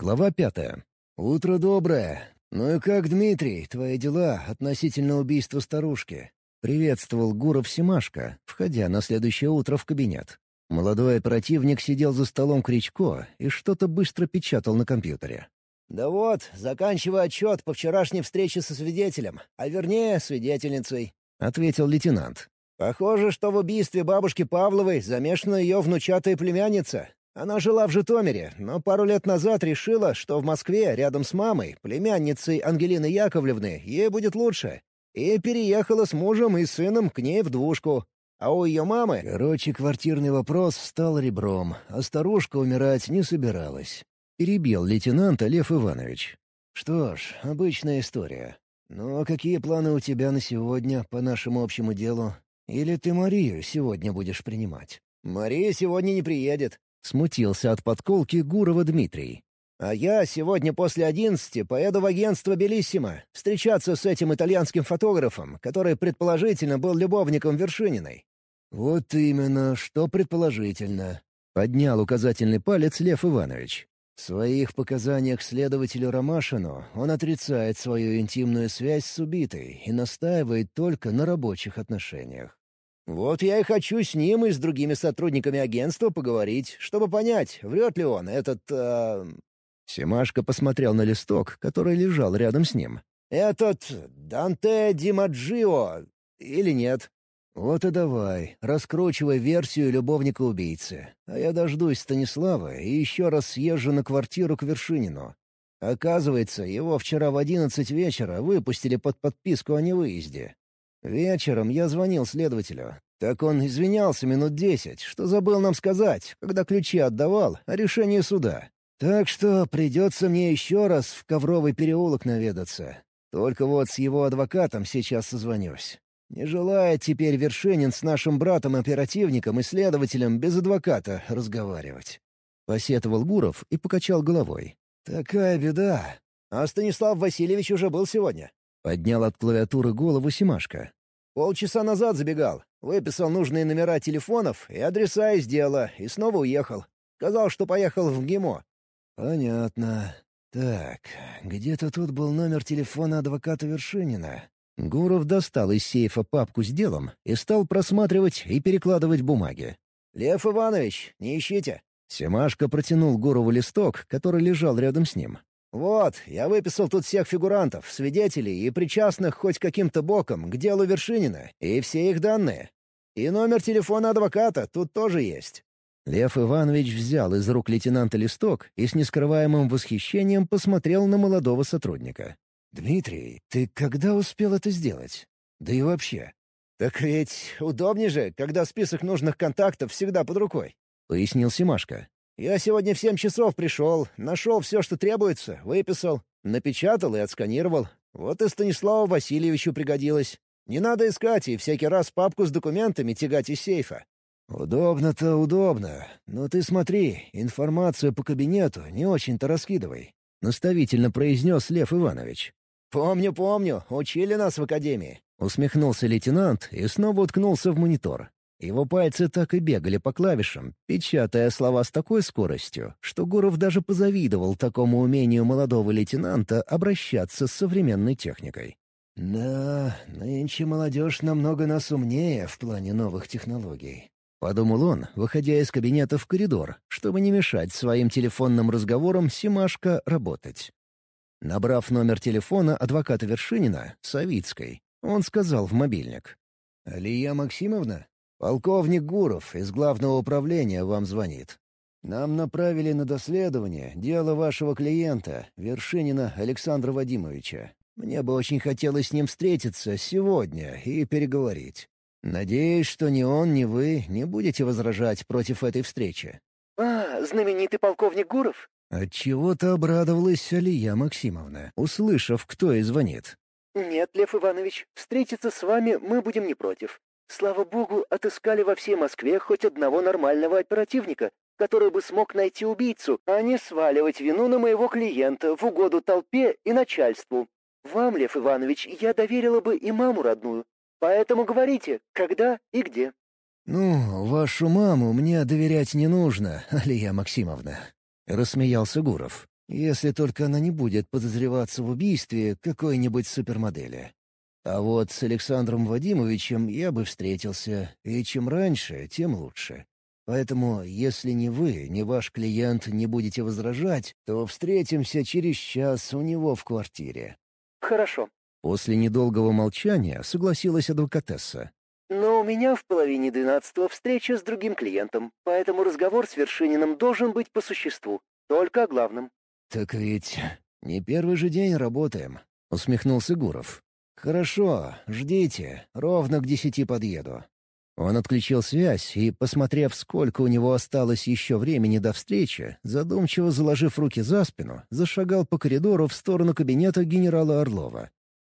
Глава пятая. «Утро доброе. Ну и как, Дмитрий, твои дела относительно убийства старушки?» — приветствовал Гуров Семашко, входя на следующее утро в кабинет. Молодой оперативник сидел за столом Кричко и что-то быстро печатал на компьютере. «Да вот, заканчиваю отчет по вчерашней встрече со свидетелем, а вернее, свидетельницей», — ответил лейтенант. «Похоже, что в убийстве бабушки Павловой замешана ее внучатая племянница. Она жила в Житомире, но пару лет назад решила, что в Москве, рядом с мамой, племянницей Ангелины Яковлевны, ей будет лучше. И переехала с мужем и сыном к ней в двушку. А у ее мамы... Короче, квартирный вопрос стал ребром, а старушка умирать не собиралась. Перебил лейтенанта Лев Иванович. «Что ж, обычная история. Но какие планы у тебя на сегодня по нашему общему делу? Или ты Марию сегодня будешь принимать?» «Мария сегодня не приедет», — смутился от подколки Гурова Дмитрий. «А я сегодня после одиннадцати поеду в агентство «Белиссимо» встречаться с этим итальянским фотографом, который предположительно был любовником Вершининой». «Вот именно, что предположительно», — поднял указательный палец Лев Иванович. В своих показаниях следователю Ромашину он отрицает свою интимную связь с убитой и настаивает только на рабочих отношениях. «Вот я и хочу с ним и с другими сотрудниками агентства поговорить, чтобы понять, врет ли он, этот...» э... Семашко посмотрел на листок, который лежал рядом с ним. «Этот Данте Димаджио или нет?» «Вот и давай, раскручивай версию любовника-убийцы. А я дождусь Станислава и еще раз съезжу на квартиру к Вершинину. Оказывается, его вчера в одиннадцать вечера выпустили под подписку о невыезде. Вечером я звонил следователю. Так он извинялся минут десять, что забыл нам сказать, когда ключи отдавал о решении суда. Так что придется мне еще раз в Ковровый переулок наведаться. Только вот с его адвокатом сейчас созвонюсь. Не желает теперь Вершинин с нашим братом-оперативником и следователем без адвоката разговаривать. Посетовал Гуров и покачал головой. «Такая беда. А Станислав Васильевич уже был сегодня?» Поднял от клавиатуры голову Симашко. «Полчаса назад забегал. Выписал нужные номера телефонов и адреса из дела, и снова уехал. Сказал, что поехал в ГИМО». «Понятно. Так, где-то тут был номер телефона адвоката Вершинина. Гуров достал из сейфа папку с делом и стал просматривать и перекладывать бумаги. «Лев Иванович, не ищите!» Семашко протянул Гурову листок, который лежал рядом с ним. «Вот, я выписал тут всех фигурантов, свидетелей и причастных хоть каким-то боком к делу Вершинина, и все их данные. И номер телефона адвоката тут тоже есть». Лев Иванович взял из рук лейтенанта листок и с нескрываемым восхищением посмотрел на молодого сотрудника. «Дмитрий, ты когда успел это сделать? Да и вообще». «Так ведь удобнее же, когда список нужных контактов всегда под рукой», — пояснил Симашко. «Я сегодня в семь часов пришел, нашел все, что требуется, выписал, напечатал и отсканировал. Вот и Станиславу Васильевичу пригодилось. Не надо искать и всякий раз папку с документами тягать из сейфа». «Удобно-то удобно. Но ты смотри, информацию по кабинету не очень-то раскидывай», — наставительно произнес Лев Иванович. «Помню, помню. Учили нас в академии». Усмехнулся лейтенант и снова уткнулся в монитор. Его пальцы так и бегали по клавишам, печатая слова с такой скоростью, что Гуров даже позавидовал такому умению молодого лейтенанта обращаться с современной техникой. «Да, нынче молодежь намного нас умнее в плане новых технологий», — подумал он, выходя из кабинета в коридор, чтобы не мешать своим телефонным разговорам Симашко работать. Набрав номер телефона адвоката Вершинина, Савицкой, он сказал в мобильник. «Алия Максимовна, полковник Гуров из главного управления вам звонит. Нам направили на доследование дело вашего клиента, Вершинина Александра Вадимовича. Мне бы очень хотелось с ним встретиться сегодня и переговорить. Надеюсь, что ни он, ни вы не будете возражать против этой встречи». «А, знаменитый полковник Гуров?» Отчего-то обрадовалась Алия Максимовна, услышав, кто ей звонит. «Нет, Лев Иванович, встретиться с вами мы будем не против. Слава богу, отыскали во всей Москве хоть одного нормального оперативника, который бы смог найти убийцу, а не сваливать вину на моего клиента в угоду толпе и начальству. Вам, Лев Иванович, я доверила бы и маму родную. Поэтому говорите, когда и где». «Ну, вашу маму мне доверять не нужно, Алия Максимовна», — рассмеялся Гуров. Если только она не будет подозреваться в убийстве какой-нибудь супермодели. А вот с Александром Вадимовичем я бы встретился, и чем раньше, тем лучше. Поэтому, если ни вы, ни ваш клиент не будете возражать, то встретимся через час у него в квартире». «Хорошо». После недолгого молчания согласилась адвокатесса. «Но у меня в половине двенадцатого встреча с другим клиентом, поэтому разговор с Вершининым должен быть по существу, только о главном». «Так ведь не первый же день работаем», — усмехнулся Гуров. «Хорошо, ждите, ровно к десяти подъеду. Он отключил связь и, посмотрев, сколько у него осталось еще времени до встречи, задумчиво заложив руки за спину, зашагал по коридору в сторону кабинета генерала Орлова.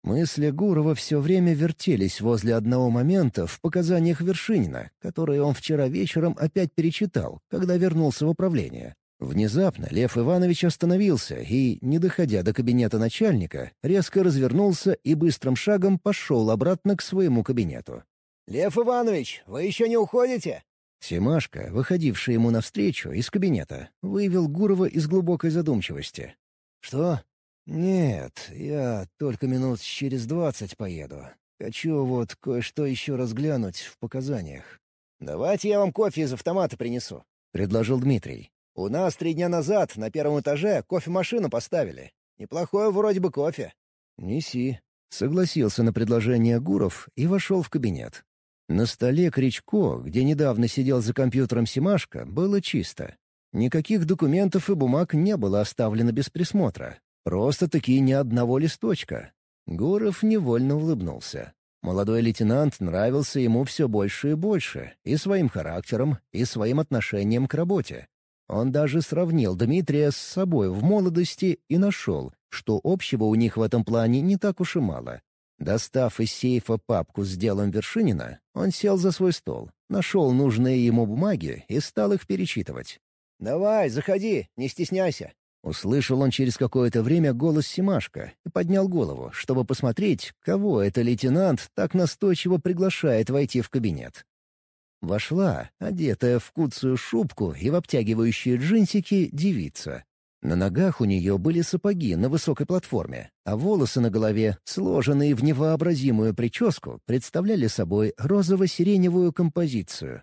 Мысли Гурова все время вертелись возле одного момента в показаниях Вершинина, которые он вчера вечером опять перечитал, когда вернулся в управление. Внезапно Лев Иванович остановился и, не доходя до кабинета начальника, резко развернулся и быстрым шагом пошел обратно к своему кабинету. «Лев Иванович, вы еще не уходите?» Семашка, выходивший ему навстречу из кабинета, вывел Гурова из глубокой задумчивости. «Что? Нет, я только минут через двадцать поеду. Хочу вот кое-что еще разглянуть в показаниях». «Давайте я вам кофе из автомата принесу», — предложил Дмитрий. «У нас три дня назад на первом этаже кофемашину поставили. Неплохое вроде бы кофе». «Неси», — согласился на предложение Гуров и вошел в кабинет. На столе Кричко, где недавно сидел за компьютером Симашка, было чисто. Никаких документов и бумаг не было оставлено без присмотра. Просто-таки ни одного листочка. Гуров невольно улыбнулся. Молодой лейтенант нравился ему все больше и больше, и своим характером, и своим отношением к работе. Он даже сравнил Дмитрия с собой в молодости и нашел, что общего у них в этом плане не так уж и мало. Достав из сейфа папку с делом Вершинина, он сел за свой стол, нашел нужные ему бумаги и стал их перечитывать. «Давай, заходи, не стесняйся». Услышал он через какое-то время голос Симашка и поднял голову, чтобы посмотреть, кого это лейтенант так настойчиво приглашает войти в кабинет. Вошла, одетая в куцую шубку и в обтягивающие джинсики, девица. На ногах у нее были сапоги на высокой платформе, а волосы на голове, сложенные в невообразимую прическу, представляли собой розово-сиреневую композицию.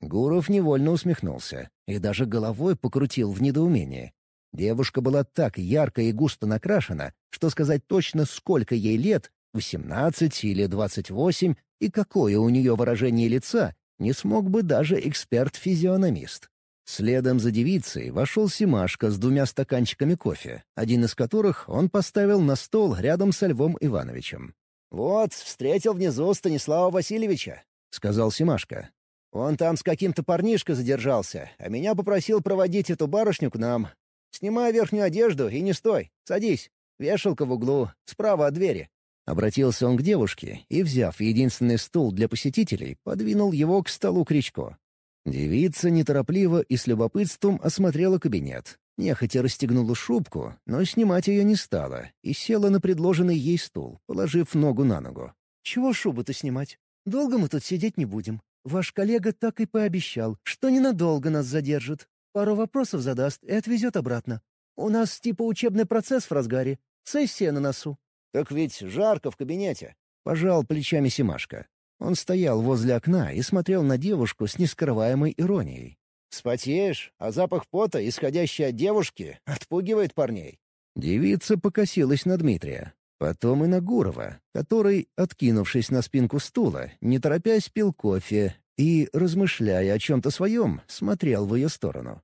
Гуров невольно усмехнулся и даже головой покрутил в недоумении. Девушка была так ярко и густо накрашена, что сказать точно, сколько ей лет, 18 или 28, и какое у нее выражение лица, не смог бы даже эксперт-физиономист. Следом за девицей вошел Симашка с двумя стаканчиками кофе, один из которых он поставил на стол рядом со Львом Ивановичем. «Вот, встретил внизу Станислава Васильевича», — сказал Симашка. «Он там с каким-то парнишкой задержался, а меня попросил проводить эту барышню к нам. Снимай верхнюю одежду и не стой, садись. Вешалка в углу, справа от двери». Обратился он к девушке и, взяв единственный стул для посетителей, подвинул его к столу Кричко. Девица неторопливо и с любопытством осмотрела кабинет. Нехотя расстегнула шубку, но снимать ее не стала и села на предложенный ей стул, положив ногу на ногу. «Чего шубу-то снимать? Долго мы тут сидеть не будем. Ваш коллега так и пообещал, что ненадолго нас задержит. Пару вопросов задаст и отвезет обратно. У нас типа учебный процесс в разгаре. Сессия на носу». «Так ведь жарко в кабинете», — пожал плечами Симашка. Он стоял возле окна и смотрел на девушку с нескрываемой иронией. «Спотеешь, а запах пота, исходящий от девушки, отпугивает парней». Девица покосилась на Дмитрия, потом и на Гурова, который, откинувшись на спинку стула, не торопясь пил кофе и, размышляя о чем-то своем, смотрел в ее сторону.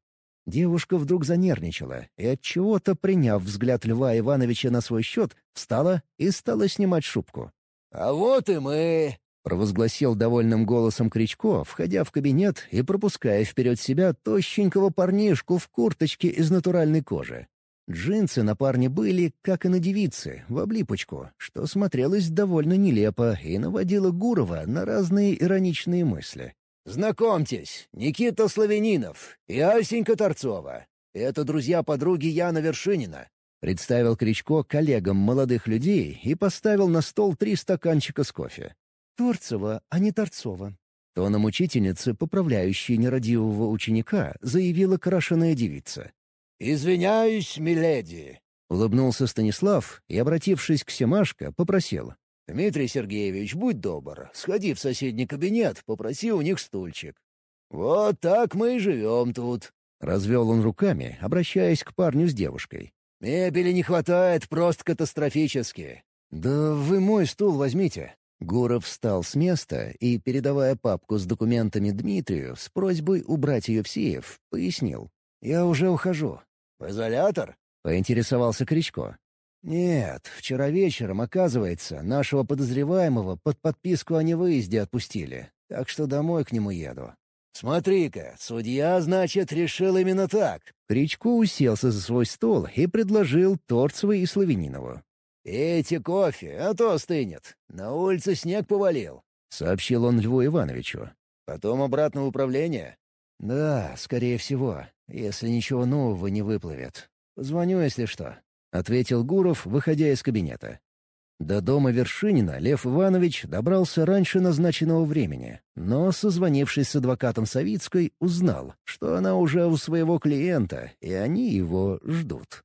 Девушка вдруг занервничала и, отчего-то приняв взгляд Льва Ивановича на свой счет, встала и стала снимать шубку. «А вот и мы!» — провозгласил довольным голосом Кричко, входя в кабинет и пропуская вперед себя тощенького парнишку в курточке из натуральной кожи. Джинсы на парне были, как и на девице, в облипочку, что смотрелось довольно нелепо и наводило Гурова на разные ироничные мысли. «Знакомьтесь, Никита Славянинов и Асенька Торцова. Это друзья-подруги Яна Вершинина», — представил Кричко коллегам молодых людей и поставил на стол три стаканчика с кофе. Торцева, а не Торцова». Тоном учительницы, поправляющей нерадивого ученика, заявила крашеная девица. «Извиняюсь, миледи», — улыбнулся Станислав и, обратившись к Семашко, попросил. «Дмитрий Сергеевич, будь добр, сходи в соседний кабинет, попроси у них стульчик». «Вот так мы и живем тут», — развел он руками, обращаясь к парню с девушкой. «Мебели не хватает просто катастрофически». «Да вы мой стул возьмите». Гуров встал с места и, передавая папку с документами Дмитрию с просьбой убрать ее в сейф, пояснил. «Я уже ухожу». «В изолятор?» — поинтересовался Кричко. «Нет, вчера вечером, оказывается, нашего подозреваемого под подписку о невыезде отпустили, так что домой к нему еду». «Смотри-ка, судья, значит, решил именно так». Кричко уселся за свой стол и предложил Торцевой и Славянинову. «Эти кофе, а то остынет. На улице снег повалил», — сообщил он Льву Ивановичу. «Потом обратно в управление?» «Да, скорее всего, если ничего нового не выплывет. Позвоню, если что», — ответил Гуров, выходя из кабинета. До дома Вершинина Лев Иванович добрался раньше назначенного времени, но, созвонившись с адвокатом Савицкой, узнал, что она уже у своего клиента, и они его ждут.